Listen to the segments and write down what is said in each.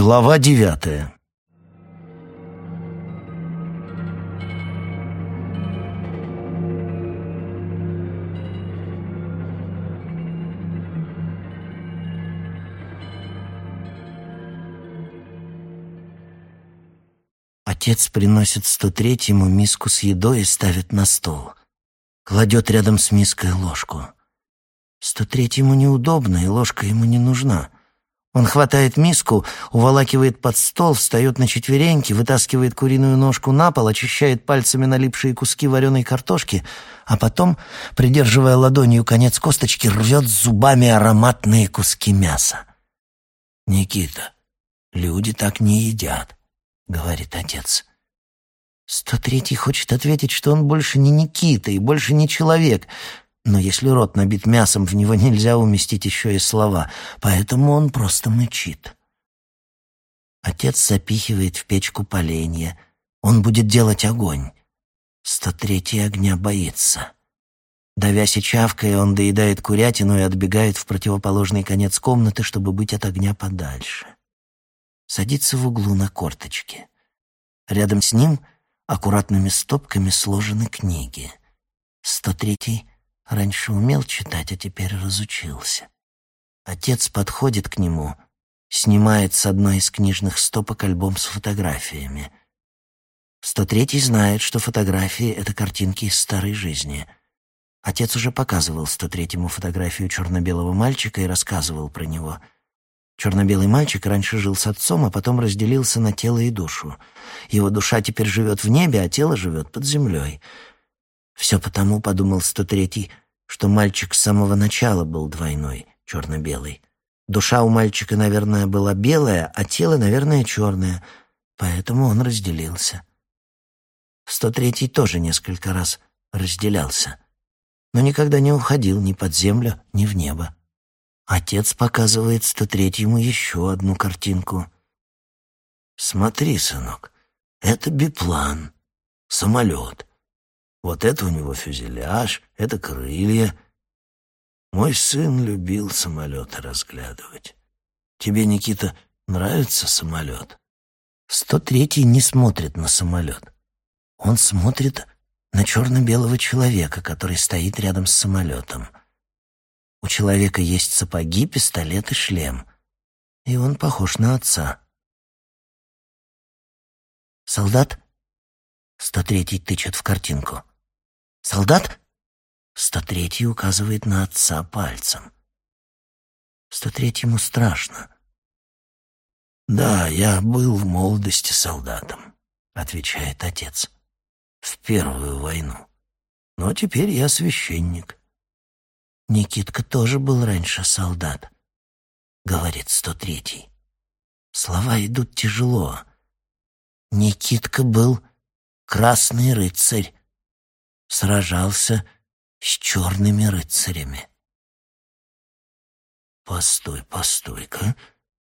Глава девятая Отец приносит сто третьему миску с едой и ставит на стол. Кладет рядом с миской ложку. Сто третьему неудобно, и ложка ему не нужна. Он хватает миску, уволакивает под стол, встает на четвереньки, вытаскивает куриную ножку на пол, очищает пальцами налипшие куски вареной картошки, а потом, придерживая ладонью конец косточки, рвет зубами ароматные куски мяса. «Никита, люди так не едят», — говорит отец. Сто третий хочет ответить, что он больше не Никита и больше не человек — но если рот набит мясом, в него нельзя уместить еще и слова, поэтому он просто мычит. Отец запихивает в печку поленья. Он будет делать огонь. Сто третий огня боится. Давясь и чавкая, он доедает курятину и отбегает в противоположный конец комнаты, чтобы быть от огня подальше. Садится в углу на корточки. Рядом с ним аккуратными стопками сложены книги. Сто третий Раньше умел читать, а теперь разучился. Отец подходит к нему, снимает с одной из книжных стопок альбом с фотографиями. 103-й знает, что фотографии — это картинки из старой жизни. Отец уже показывал 103-му фотографию черно-белого мальчика и рассказывал про него. Черно-белый мальчик раньше жил с отцом, а потом разделился на тело и душу. Его душа теперь живет в небе, а тело живет под землей — все потому, подумал 103-й, что мальчик с самого начала был двойной, черно-белый. Душа у мальчика, наверное, была белая, а тело, наверное, черное, поэтому он разделился. 103-й тоже несколько раз разделялся, но никогда не уходил ни под землю, ни в небо. Отец показывает 103-му еще одну картинку. «Смотри, сынок, это биплан, самолет. Вот это у него фюзеляж, это крылья. Мой сын любил самолеты разглядывать. Тебе, Никита, нравится самолет? Сто третий не смотрит на самолет. Он смотрит на черно-белого человека, который стоит рядом с самолетом. У человека есть сапоги, пистолет и шлем. И он похож на отца. «Солдат?» Сто третий тычет в картинку. «Солдат?» Сто третий указывает на отца пальцем. Сто третьему страшно. «Да, я был в молодости солдатом», — отвечает отец. «В первую войну. Но теперь я священник». «Никитка тоже был раньше солдат», — говорит сто третий. Слова идут тяжело. Никитка был красный рыцарь, сражался с черными рыцарями. «Постой, постой-ка!»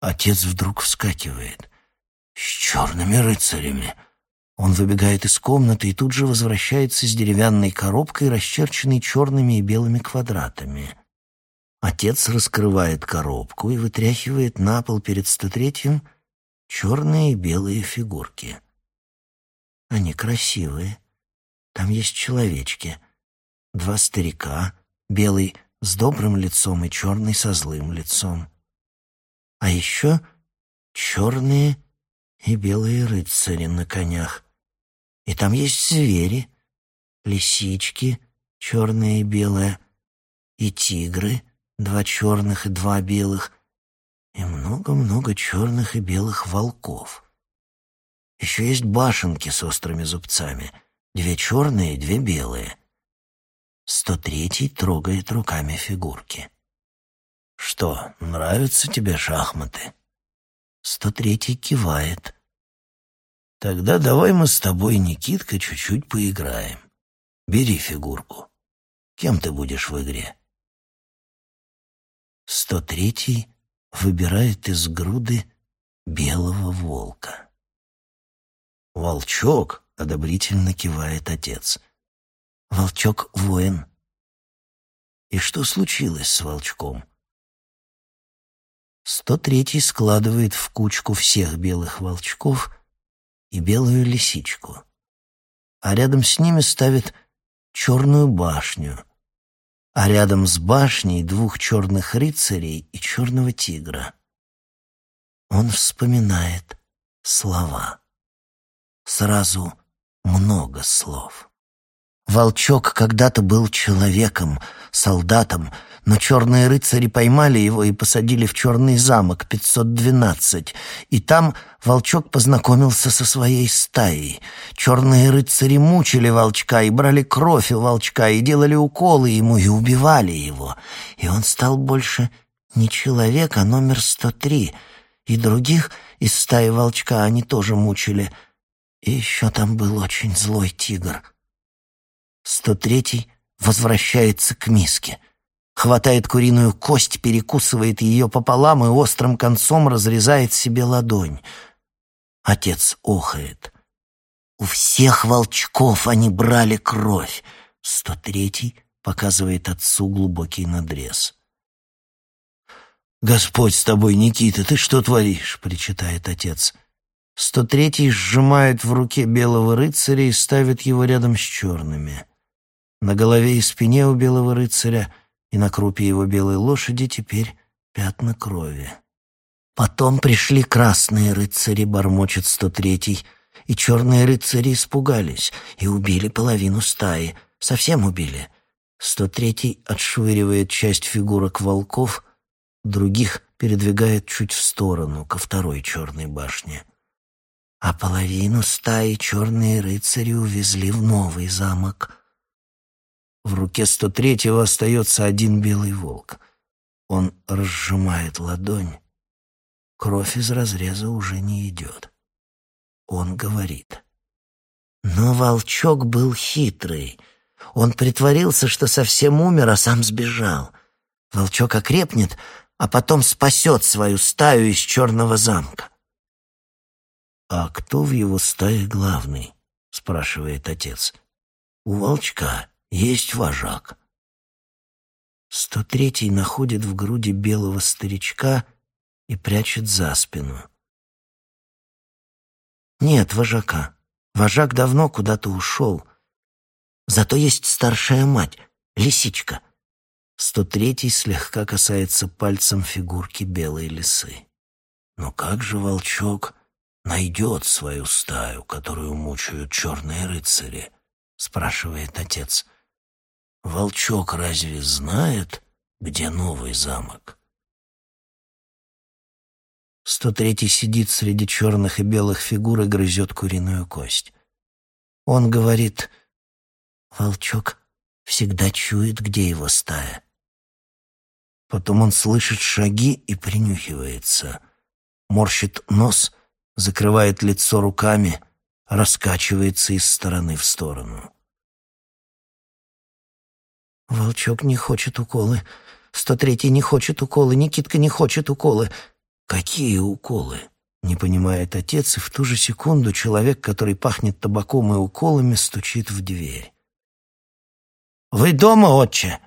Отец вдруг вскакивает. «С черными рыцарями!» Он выбегает из комнаты и тут же возвращается с деревянной коробкой, расчерченной черными и белыми квадратами. Отец раскрывает коробку и вытряхивает на пол перед стотретьим черные и белые фигурки. Они красивые, там есть человечки. Два старика, белый с добрым лицом и черный со злым лицом. А еще черные и белые рыцари на конях. И там есть звери, лисички, черные и белые, и тигры, два черных и два белых, и много-много черных и белых волков. Еще есть башенки с острыми зубцами, Две черные, две белые. Сто третий трогает руками фигурки. «Что, нравятся тебе шахматы?» Сто третий кивает. «Тогда давай мы с тобой, Никитка, чуть-чуть поиграем. Бери фигурку. Кем ты будешь в игре?» Сто третий выбирает из груды белого волка. «Волчок!» — одобрительно кивает отец. «Волчок — воин». «И что случилось с волчком?» Сто третий складывает в кучку всех белых волчков и белую лисичку, а рядом с ними ставит черную башню, а рядом с башней двух черных рыцарей и черного тигра. Он вспоминает слова. Сразу много слов. Волчок когда-то был человеком, солдатом, но черные рыцари поймали его и посадили в черный замок 512, и там волчок познакомился со своей стаей. Черные рыцари мучили волчка и брали кровь у волчка, и делали уколы ему, и убивали его. И он стал больше не человек, а номер 103, и других из стаи волчка они тоже мучили. И еще там был очень злой тигр — 103-й возвращается к миске. Хватает куриную кость, перекусывает ее пополам и острым концом разрезает себе ладонь. Отец охает. У всех волчков они брали кровь. 103-й показывает отцу глубокий надрез. «Господь с тобой, Никита, ты что творишь?» — причитает отец. Сто третий сжимает в руке белого рыцаря и ставит его рядом с черными. На голове и спине у белого рыцаря и на крупе его белой лошади теперь пятна крови. Потом пришли красные рыцари, бормочет сто третий, и черные рыцари испугались и убили половину стаи, совсем убили. Сто третий отшвыривает часть фигурок волков, других передвигает чуть в сторону, ко второй черной башне. А половину стаи черные рыцари увезли в новый замок — в руке 103-го остается один белый волк. Он разжимает ладонь. Кровь из разреза уже не идет. Он говорит. Но волчок был хитрый. Он притворился, что совсем умер, а сам сбежал. Волчок окрепнет, а потом спасет свою стаю из черного замка. «А кто в его стае главный?» — спрашивает отец. «У волчка есть вожак. Сто третий находит в груди белого старичка и прячет за спину. Нет вожака. Вожак давно куда-то ушел. Зато есть старшая мать, лисичка. Сто третий слегка касается пальцем фигурки белой лисы. Но как же волчок найдет свою стаю, которую мучают черные рыцари? спрашивает отец. Волчок разве знает, где новый замок? Сто третий сидит среди черных и белых фигур и грызет куриную кость. Он говорит, волчок всегда чует, где его стая. Потом он слышит шаги и принюхивается. Морщит нос, закрывает лицо руками, раскачивается из стороны в сторону. Волчок не хочет уколы. Сто третий не хочет уколы. Никитка не хочет уколы. Какие уколы? Не понимает отец, и в ту же секунду человек, который пахнет табаком и уколами, стучит в дверь. «Вы дома, отче?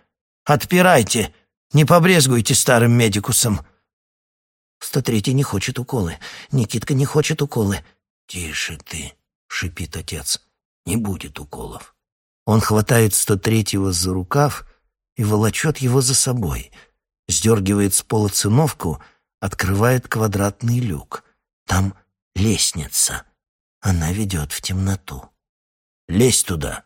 Отпирайте! Не побрезгуйте старым медикусом!» Сто третий не хочет уколы. Никитка не хочет уколы. «Тише ты!» — шипит отец. «Не будет уколов». Он хватает 103-го за рукав и волочет его за собой, сдергивает с пола циновку, открывает квадратный люк. Там лестница. Она ведет в темноту. «Лезь туда!»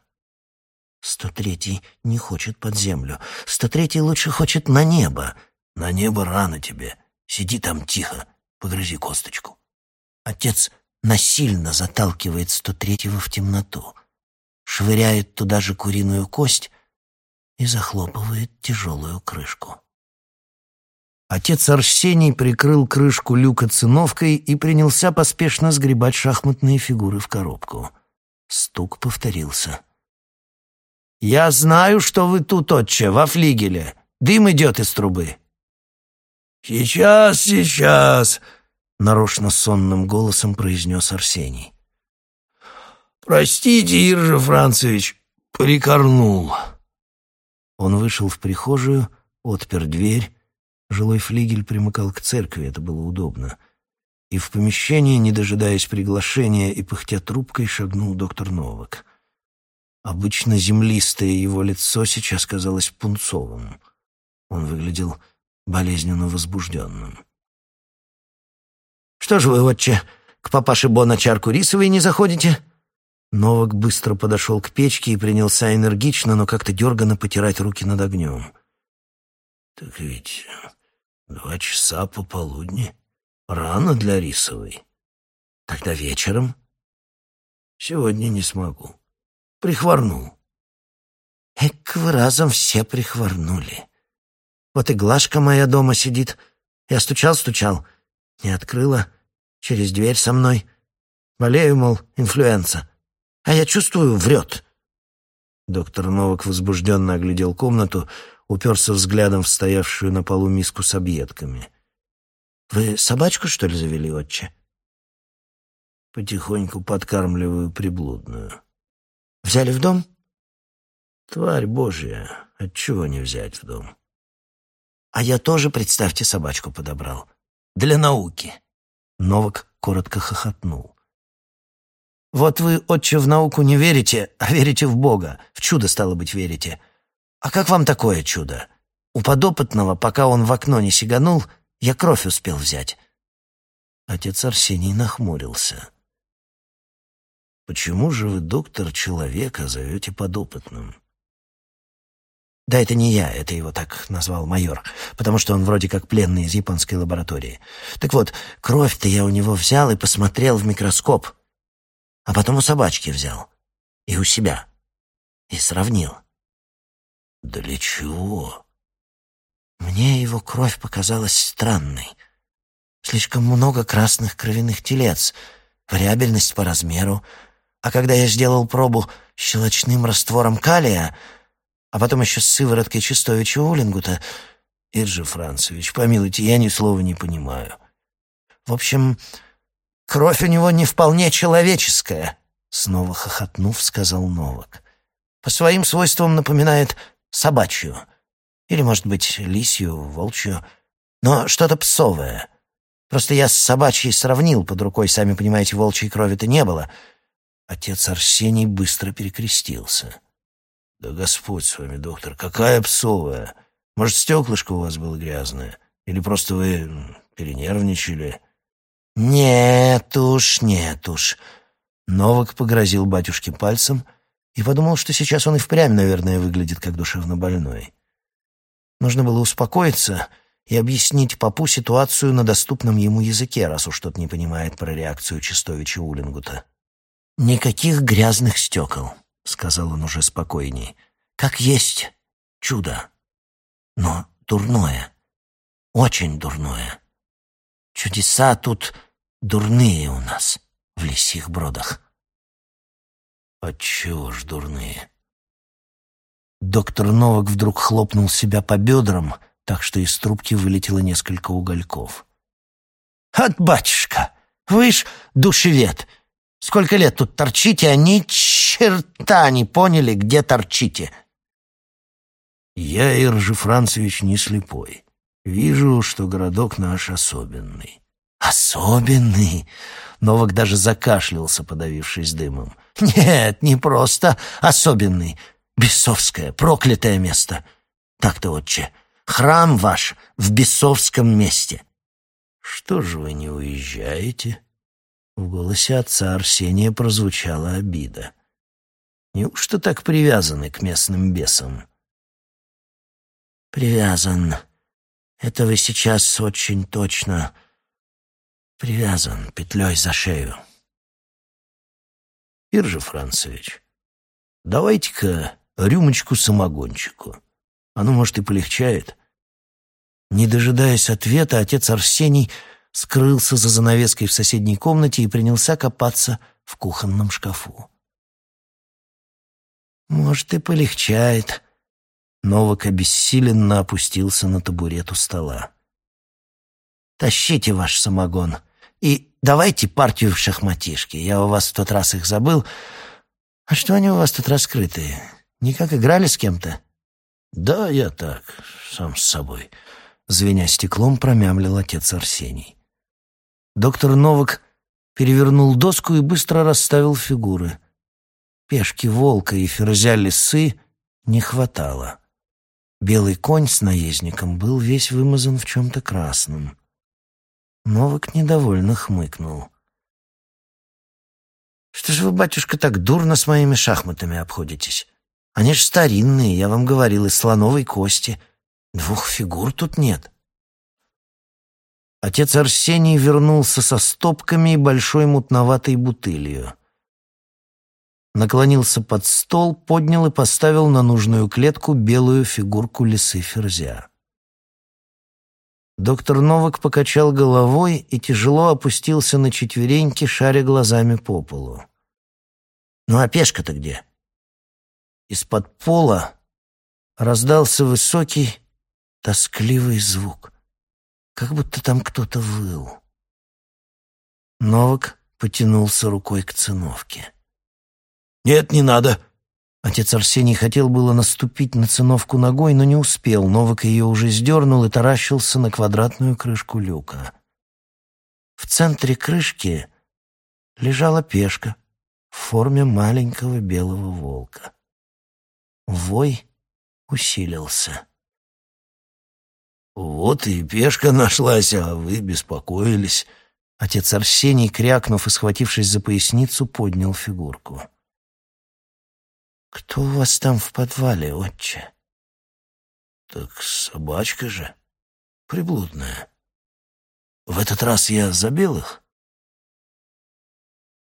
103-й не хочет под землю. 103-й лучше хочет на небо. На небо рано тебе. Сиди там тихо, погрызи косточку. Отец насильно заталкивает 103-го в темноту швыряет туда же куриную кость и захлопывает тяжелую крышку. Отец Арсений прикрыл крышку люка циновкой и принялся поспешно сгребать шахматные фигуры в коробку. Стук повторился. «Я знаю, что вы тут, отче, во флигеле. Дым идет из трубы». «Сейчас, сейчас», — нарочно сонным голосом произнес Арсений. «Простите, Иржа Францевич, прикорнул». Он вышел в прихожую, отпер дверь Жилой флигель примыкал к церкви, это было удобно. И в помещении, не дожидаясь приглашения и пыхтя трубкой, шагнул доктор Новак. Обычно землистое его лицо сейчас казалось пунцовым. Он выглядел болезненно возбужденным. «Что же вы, отче, к папаше Бона чарку рисовой не заходите?» Новак быстро подошел к печке и принялся энергично, но как-то дерганно потирать руки над огнем. «Так ведь два часа пополудни. Рано для рисовой. Тогда вечером?» «Сегодня не смогу. Прихворнул». «Эк, вы разом все прихворнули. Вот и Глашка моя дома сидит. Я стучал-стучал. Не открыла. Через дверь со мной. Болею, мол, инфлюенса. А я чувствую, врет. Доктор Новак возбужденно оглядел комнату, уперся взглядом в стоявшую на полу миску с объедками. «Вы собачку, что ли, завели, отче?» «Потихоньку подкармливаю приблудную». «Взяли в дом?» «Тварь божья, отчего не взять в дом?» «А я тоже, представьте, собачку подобрал. Для науки». Новак коротко хохотнул. «Вот вы, отче, в науку не верите, а верите в Бога. В чудо, стало быть, верите. А как вам такое чудо? У подопытного, пока он в окно не сиганул, я кровь успел взять». Отец Арсений нахмурился. «Почему же вы, доктор, человека зовете подопытным?» Да, это не я, это его так назвал майор, потому что он вроде как пленный из японской лаборатории. Так вот, кровь-то я у него взял и посмотрел в микроскоп, а потом у собачки взял и у себя и сравнил. Для чего? Мне его кровь показалась странной. Слишком много красных кровяных телец, вариабельность по размеру. А когда я сделал пробу щелочным раствором калия, а потом еще с сывороткой Чистовича Улингута. Иржи Францевич, помилуйте, я ни слова не понимаю. В общем, кровь у него не вполне человеческая, снова хохотнув, сказал Новак. По своим свойствам напоминает собачью. Или, может быть, лисью, волчью. Но что-то псовое. Просто я с собачьей сравнил, под рукой, сами понимаете, волчьей крови-то не было. Отец Арсений быстро перекрестился. «Да Господь с вами, доктор, какая псовая! Может, стеклышко у вас было грязное? Или просто вы перенервничали?» «Нет уж, нет уж». Новак погрозил батюшке пальцем и подумал, что сейчас он и впрямь, наверное, выглядит как душевно больной. Нужно было успокоиться и объяснить папу ситуацию на доступном ему языке, раз уж тот не понимает про реакцию Чистовича Улингута. «Никаких грязных стекол. — сказал он уже спокойней. «Как есть чудо, но дурное, очень дурное. Чудеса тут дурные у нас, в лисих бродах». «Отчего ж дурные?» Доктор Новак вдруг хлопнул себя по бедрам, так что из трубки вылетело несколько угольков. «От батюшка! Вы ж душевед! Сколько лет тут торчите, а ни черта не поняли, где торчите. Я, Иржи Францевич, не слепой. Вижу, что городок наш особенный. Особенный? Новак даже закашлялся, подавившись дымом. Нет, не просто особенный. Бесовское, проклятое место. Так-то, отче, храм ваш в бесовском месте. Что же вы не уезжаете? В голосе отца Арсения прозвучала обида. Неужто так привязаны к местным бесам? Привязан. Это вы сейчас очень точно привязан петлей за шею. Иржи Францевич, давайте-ка рюмочку самогончику. Оно, может, и полегчает. Не дожидаясь ответа, отец Арсений скрылся за занавеской в соседней комнате и принялся копаться в кухонном шкафу. «Может, и полегчает». Новак обессиленно опустился на табурет у стола. «Тащите ваш самогон и давайте партию в шахматишки. Я у вас в тот раз их забыл. А что они у вас тут раскрытые? Никак играли с кем-то?» «Да, я так, сам с собой. звеня стеклом, промямлил отец Арсений. Доктор Новак перевернул доску и быстро расставил фигуры. Пешки волка и ферзя лисы не хватало. Белый конь с наездником был весь вымазан в чем-то красном. Новак недовольно хмыкнул. «Что же вы, батюшка, так дурно с моими шахматами обходитесь? Они ж старинные, я вам говорил, из слоновой кости. Двух фигур тут нет». Отец Арсений вернулся со стопками и большой мутноватой бутылью. Наклонился под стол, поднял и поставил на нужную клетку белую фигурку лисы Ферзя. Доктор Новак покачал головой и тяжело опустился на четвереньки, шаря глазами по полу. «Ну а пешка-то где?» Из-под пола раздался высокий, тоскливый звук как будто там кто-то выл. Новак потянулся рукой к циновке. «Нет, не надо!» Отец Арсений хотел было наступить на циновку ногой, но не успел. Новак ее уже сдернул и таращился на квадратную крышку люка. В центре крышки лежала пешка в форме маленького белого волка. Вой усилился. «Вот и пешка нашлась, а вы беспокоились». Отец Арсений, крякнув и схватившись за поясницу, поднял фигурку. «Кто у вас там в подвале, отче?» «Так собачка же, приблудная. В этот раз я за белых?»